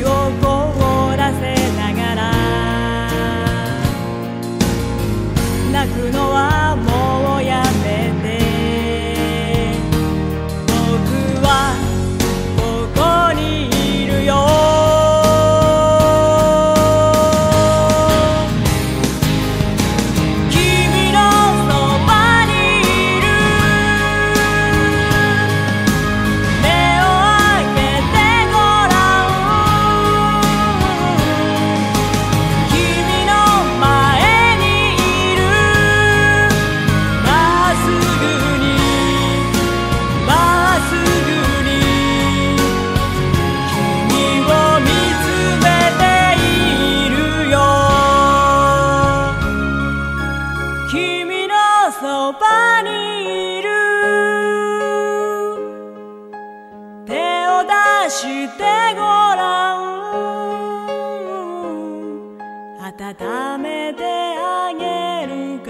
your voice. ばにいる。手を出してごらん。温めてあげるから。